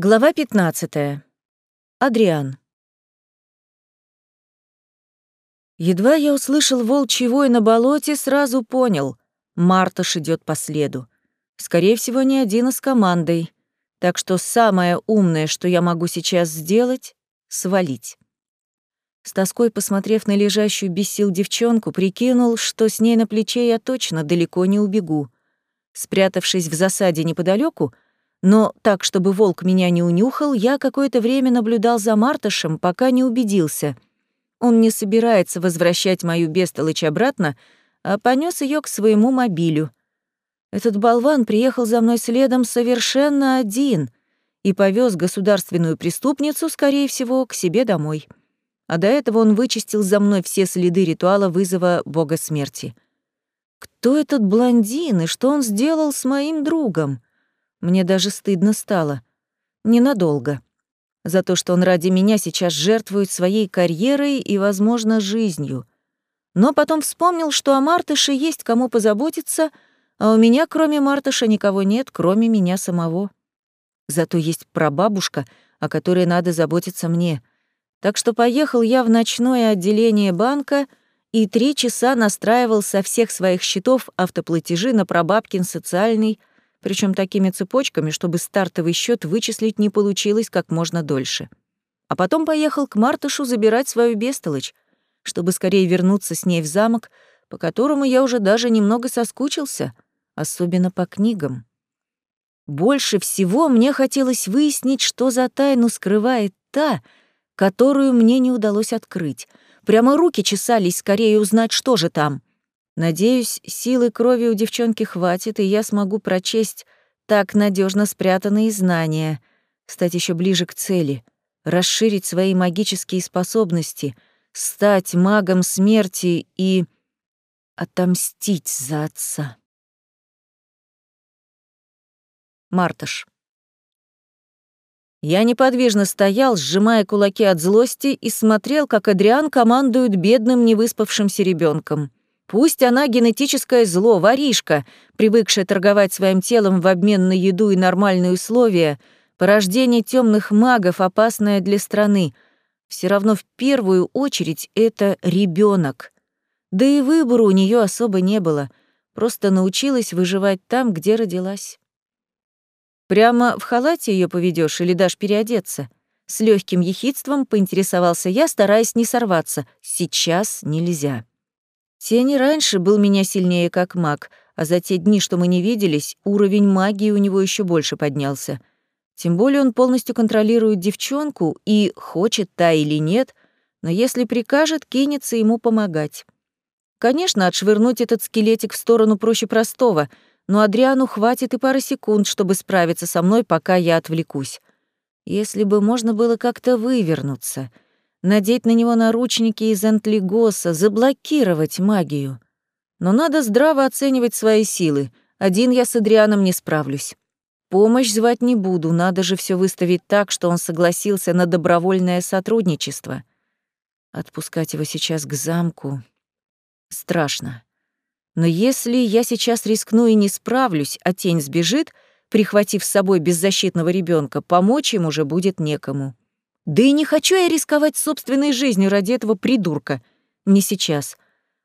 Глава 15. Адриан. Едва я услышал волчий вой на болоте, сразу понял — Мартыш идет по следу. Скорее всего, не один, а с командой. Так что самое умное, что я могу сейчас сделать — свалить. С тоской посмотрев на лежащую без сил девчонку, прикинул, что с ней на плече я точно далеко не убегу. Спрятавшись в засаде неподалеку, но так, чтобы волк меня не унюхал, я какое-то время наблюдал за Мартышем, пока не убедился. Он не собирается возвращать мою бестолочь обратно, а понес ее к своему мобилю. Этот болван приехал за мной следом совершенно один и повез государственную преступницу, скорее всего, к себе домой. А до этого он вычистил за мной все следы ритуала вызова бога смерти. Кто этот блондин и что он сделал с моим другом? Мне даже стыдно стало. Ненадолго. За то, что он ради меня сейчас жертвует своей карьерой и, возможно, жизнью. Но потом вспомнил, что о Мартыше есть кому позаботиться, а у меня, кроме Мартыша, никого нет, кроме меня самого. Зато есть прабабушка, о которой надо заботиться мне. Так что поехал я в ночное отделение банка и три часа настраивал со всех своих счетов автоплатежи на прабабкин социальный, причем такими цепочками, чтобы стартовый счет вычислить не получилось как можно дольше. А потом поехал к Мартышу забирать свою бестолочь, чтобы скорее вернуться с ней в замок, по которому я уже даже немного соскучился, особенно по книгам. Больше всего мне хотелось выяснить, что за тайну скрывает та, которую мне не удалось открыть. Прямо руки чесались скорее узнать, что же там — Надеюсь, силы крови у девчонки хватит, и я смогу прочесть так надежно спрятанные знания, стать еще ближе к цели, расширить свои магические способности, стать магом смерти и отомстить за отца. Мартыш. Я неподвижно стоял, сжимая кулаки от злости, и смотрел, как Адриан командует бедным невыспавшимся ребенком. Пусть она генетическое зло, воришка, привыкшая торговать своим телом в обмен на еду и нормальные условия, порождение темных магов, опасное для страны. Все равно в первую очередь это ребенок. Да и выбора у нее особо не было, просто научилась выживать там, где родилась. Прямо в халате ее поведешь или дашь переодеться? С легким ехидством поинтересовался я, стараясь не сорваться. Сейчас нельзя. Тень раньше был меня сильнее как маг, а за те дни, что мы не виделись, уровень магии у него еще больше поднялся. Тем более он полностью контролирует девчонку и, хочет та или нет, но если прикажет, кинется ему помогать. Конечно, отшвырнуть этот скелетик в сторону проще простого, но Адриану хватит и пары секунд, чтобы справиться со мной, пока я отвлекусь. Если бы можно было как-то вывернуться — надеть на него наручники из энтлигоса, заблокировать магию. Но надо здраво оценивать свои силы. Один я с Адрианом не справлюсь. Помощь звать не буду, надо же все выставить так, что он согласился на добровольное сотрудничество. Отпускать его сейчас к замку страшно. Но если я сейчас рискну и не справлюсь, а тень сбежит, прихватив с собой беззащитного ребенка, помочь ему уже будет некому. Да и не хочу я рисковать собственной жизнью ради этого придурка. Не сейчас,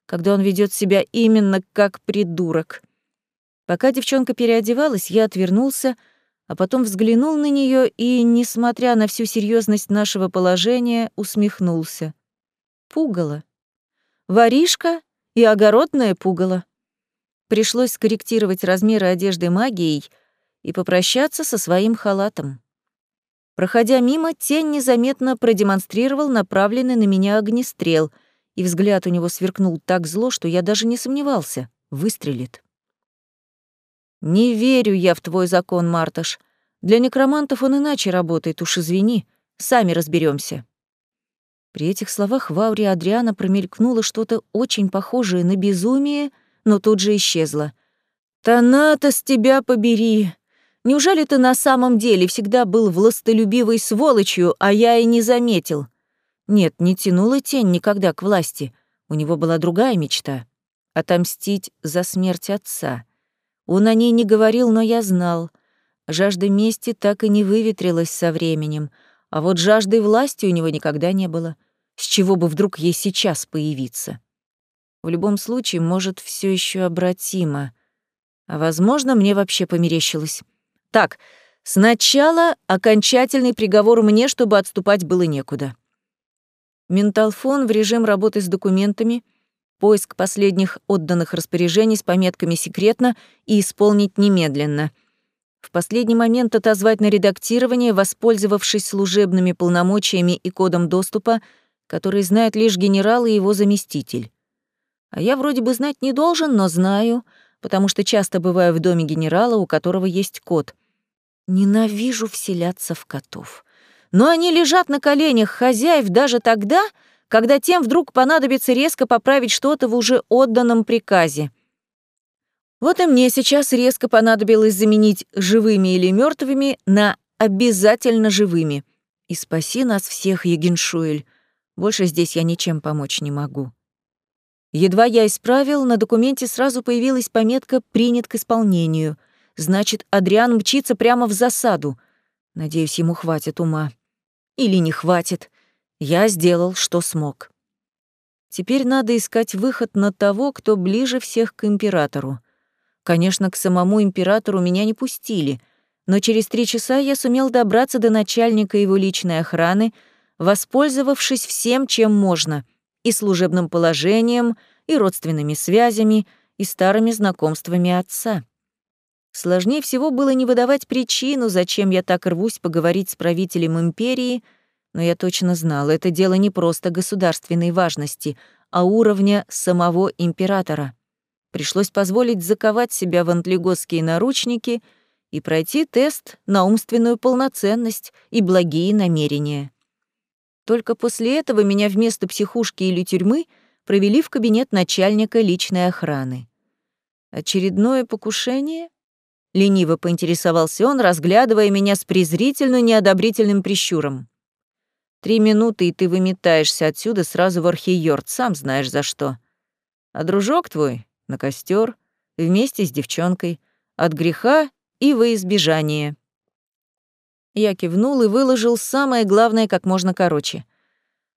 когда он ведет себя именно как придурок. Пока девчонка переодевалась, я отвернулся, а потом взглянул на нее и, несмотря на всю серьезность нашего положения, усмехнулся. Пугало. Воришка и огородное пугало. Пришлось скорректировать размеры одежды магией и попрощаться со своим халатом. Проходя мимо, тень незаметно продемонстрировал направленный на меня огнестрел, и взгляд у него сверкнул так зло, что я даже не сомневался — выстрелит. «Не верю я в твой закон, Марташ. Для некромантов он иначе работает, уж извини. Сами разберемся. При этих словах в ауре Адриана промелькнуло что-то очень похожее на безумие, но тут же исчезло. «Таната, с тебя побери! Неужели ты на самом деле всегда был властолюбивой сволочью, а я и не заметил? Нет, не тянула тень никогда к власти. У него была другая мечта — отомстить за смерть отца. Он о ней не говорил, но я знал. Жажда мести так и не выветрилась со временем, а вот жажды власти у него никогда не было. С чего бы вдруг ей сейчас появиться? В любом случае, может, все еще обратимо. А возможно, мне вообще померещилось. Так, сначала окончательный приговор мне, чтобы отступать было некуда. Менталфон в режим работы с документами, поиск последних отданных распоряжений с пометками «секретно» и «исполнить немедленно». В последний момент отозвать на редактирование, воспользовавшись служебными полномочиями и кодом доступа, который знает лишь генерал и его заместитель. А я вроде бы знать не должен, но знаю, потому что часто бываю в доме генерала, у которого есть кот. Ненавижу вселяться в котов но они лежат на коленях хозяев даже тогда, когда тем вдруг понадобится резко поправить что-то в уже отданном приказе. Вот и мне сейчас резко понадобилось заменить живыми или мертвыми на обязательно живыми. И спаси нас всех, Егеншуэль. Больше здесь я ничем помочь не могу. Едва я исправил, на документе сразу появилась пометка «Принят к исполнению». Значит, Адриан мчится прямо в засаду. Надеюсь, ему хватит ума. Или не хватит. Я сделал, что смог. Теперь надо искать выход на того, кто ближе всех к императору. Конечно, к самому императору меня не пустили, но через три часа я сумел добраться до начальника его личной охраны, воспользовавшись всем, чем можно — и служебным положением, и родственными связями, и старыми знакомствами отца. Сложнее всего было не выдавать причину, зачем я так рвусь поговорить с правителем империи, но я точно знала, это дело не просто государственной важности, а уровня самого императора. Пришлось позволить заковать себя в антлигосские наручники и пройти тест на умственную полноценность и благие намерения. Только после этого меня вместо психушки или тюрьмы провели в кабинет начальника личной охраны. Очередное покушение? Лениво поинтересовался он, разглядывая меня с презрительно неодобрительным прищуром. «Три минуты, и ты выметаешься отсюда сразу в архиёрд, сам знаешь за что. А дружок твой — на костер вместе с девчонкой, от греха и во избежание». Я кивнул и выложил самое главное как можно короче.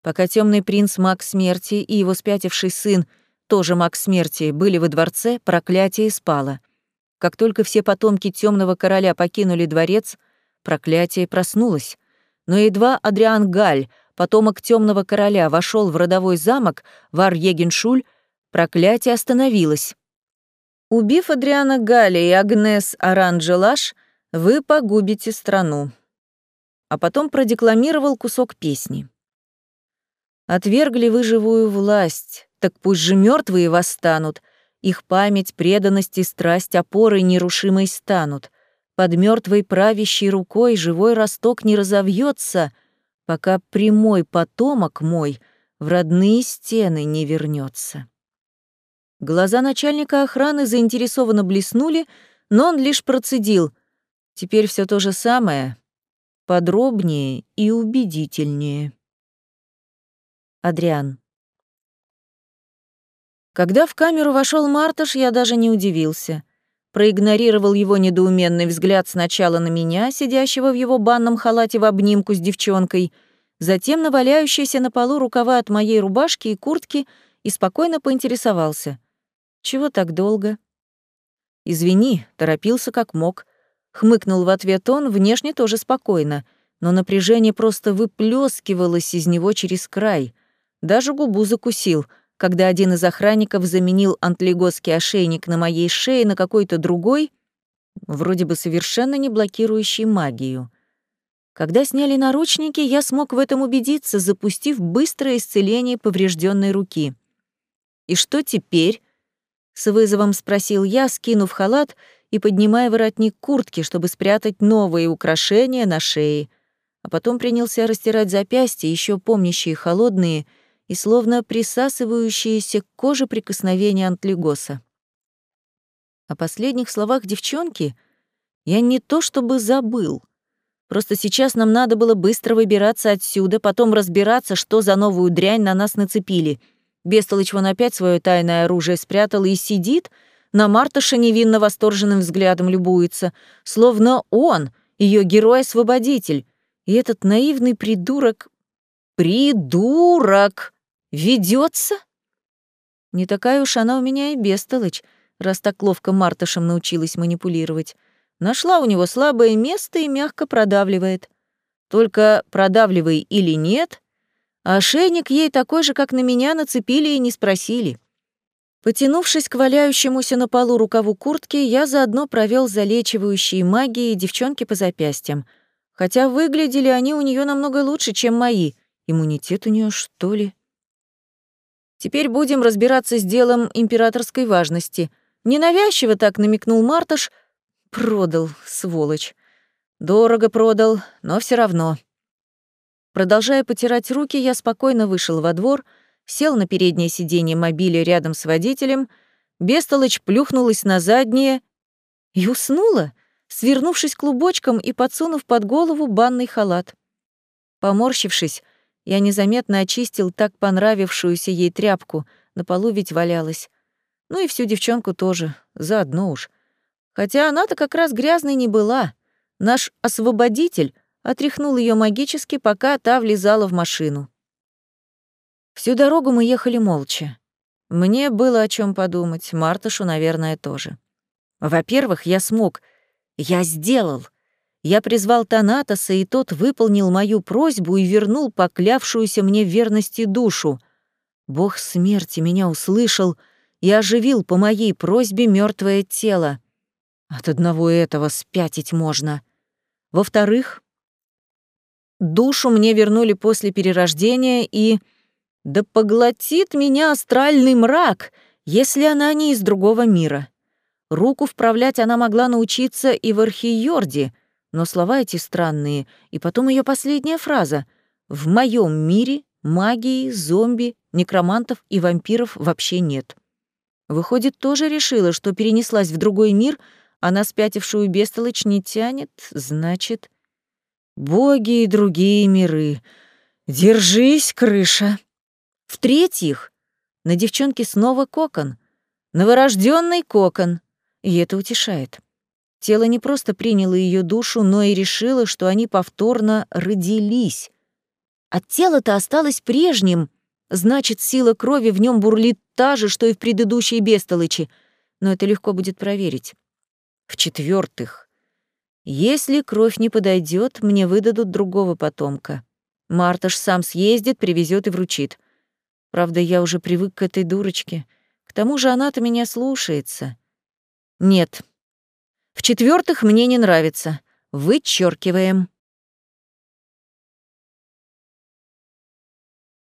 Пока темный принц маг смерти и его спятивший сын, тоже маг смерти, были во дворце, проклятие спало — как только все потомки темного короля покинули дворец, проклятие проснулось. Но едва Адриан Галь, потомок темного короля, вошел в родовой замок Вар-Егеншуль, проклятие остановилось. Убив Адриана Галя и Агнес Оранжелаш, вы погубите страну. А потом продекламировал кусок песни. Отвергли вы живую власть, так пусть же мертвые восстанут — их память, преданность и страсть опорой нерушимой станут. Под мертвой правящей рукой живой росток не разовьется, пока прямой потомок мой в родные стены не вернется. Глаза начальника охраны заинтересованно блеснули, но он лишь процедил. Теперь все то же самое, подробнее и убедительнее. Адриан. Когда в камеру вошел Мартыш, я даже не удивился. Проигнорировал его недоуменный взгляд сначала на меня, сидящего в его банном халате в обнимку с девчонкой, затем на валяющиеся на полу рукава от моей рубашки и куртки и спокойно поинтересовался. «Чего так долго?» «Извини, торопился как мог», — хмыкнул в ответ он, внешне тоже спокойно, но напряжение просто выплескивалось из него через край. Даже губу закусил — когда один из охранников заменил антлигосский ошейник на моей шее на какой-то другой, вроде бы совершенно не блокирующий магию. Когда сняли наручники, я смог в этом убедиться, запустив быстрое исцеление поврежденной руки. «И что теперь?» — с вызовом спросил я, скинув халат и поднимая воротник куртки, чтобы спрятать новые украшения на шее, а потом принялся растирать запястья, еще помнящие холодные, — и словно присасывающиеся к коже прикосновения антлигоса. О последних словах девчонки я не то чтобы забыл. Просто сейчас нам надо было быстро выбираться отсюда, потом разбираться, что за новую дрянь на нас нацепили. Бестолочь вон опять свое тайное оружие спрятал и сидит, на Мартыша невинно восторженным взглядом любуется, словно он, ее герой-освободитель. И этот наивный придурок... Придурок! Ведется? Не такая уж она у меня и бестолочь, раз так ловко Мартышем научилась манипулировать. Нашла у него слабое место и мягко продавливает. Только продавливай или нет, ошейник ей такой же, как на меня, нацепили и не спросили. Потянувшись к валяющемуся на полу рукаву куртки, я заодно провел залечивающие магии девчонки по запястьям. Хотя выглядели они у нее намного лучше, чем мои. Иммунитет у нее что ли? Теперь будем разбираться с делом императорской важности. Ненавязчиво так намекнул Марташ. Продал, сволочь. Дорого продал, но все равно. Продолжая потирать руки, я спокойно вышел во двор, сел на переднее сиденье мобиля рядом с водителем, бестолочь плюхнулась на заднее и уснула, свернувшись клубочком и подсунув под голову банный халат. Поморщившись, я незаметно очистил так понравившуюся ей тряпку, на полу ведь валялась. Ну и всю девчонку тоже, заодно уж. Хотя она-то как раз грязной не была. Наш освободитель отряхнул ее магически, пока та влезала в машину. Всю дорогу мы ехали молча. Мне было о чем подумать, Мартышу, наверное, тоже. Во-первых, я смог. Я сделал. Я призвал Танатоса, и тот выполнил мою просьбу и вернул поклявшуюся мне в верности душу. Бог смерти меня услышал и оживил по моей просьбе мертвое тело. От одного этого спятить можно. Во-вторых, душу мне вернули после перерождения, и... Да поглотит меня астральный мрак, если она не из другого мира. Руку вправлять она могла научиться и в Архиорде — но слова эти странные, и потом ее последняя фраза «В моем мире магии, зомби, некромантов и вампиров вообще нет». Выходит, тоже решила, что перенеслась в другой мир, а на спятившую бестолочь не тянет, значит... Боги и другие миры. Держись, крыша. В-третьих, на девчонке снова кокон. Новорожденный кокон. И это утешает. Тело не просто приняло ее душу, но и решило, что они повторно родились. А тело-то осталось прежним. Значит, сила крови в нем бурлит та же, что и в предыдущей бестолычи. Но это легко будет проверить. В-четвертых, если кровь не подойдет, мне выдадут другого потомка. Марташ сам съездит, привезет и вручит. Правда, я уже привык к этой дурочке. К тому же она-то меня слушается. Нет, в-четвертых, мне не нравится. Вычеркиваем.